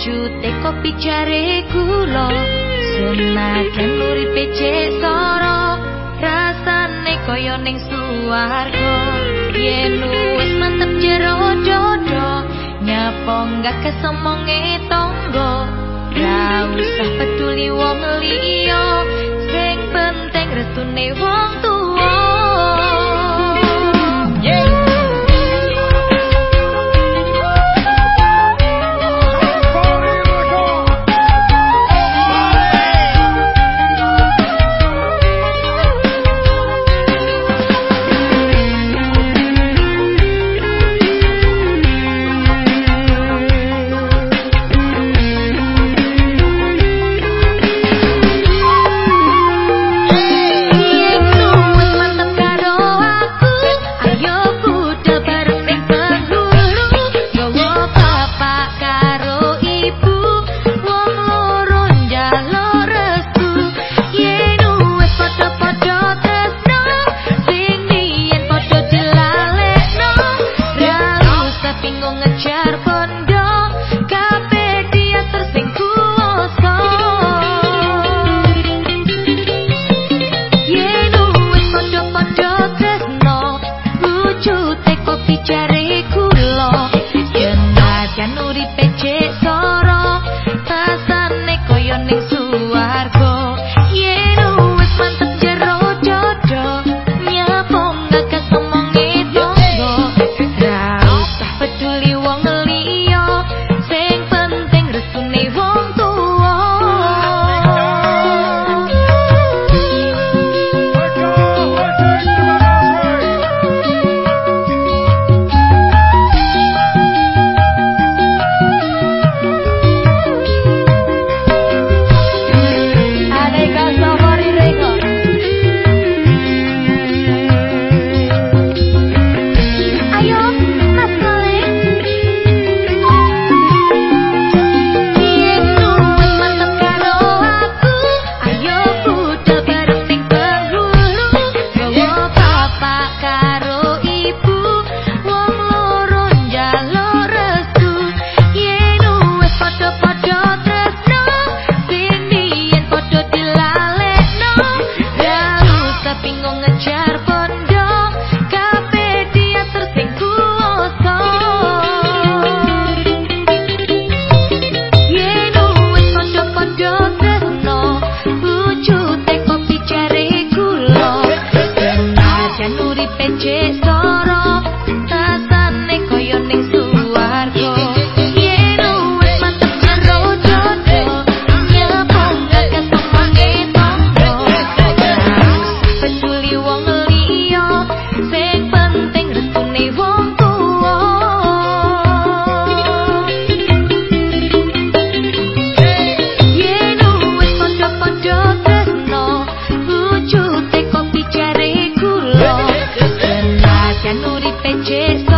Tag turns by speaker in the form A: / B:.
A: wujute kopi jare kula senajan uripe soro rasane kaya ning suwarga yen wis mantep jero dodo nyapa gak kesemonge tonggo ra usah peduli wong liya sing penting restune wong bingung noches.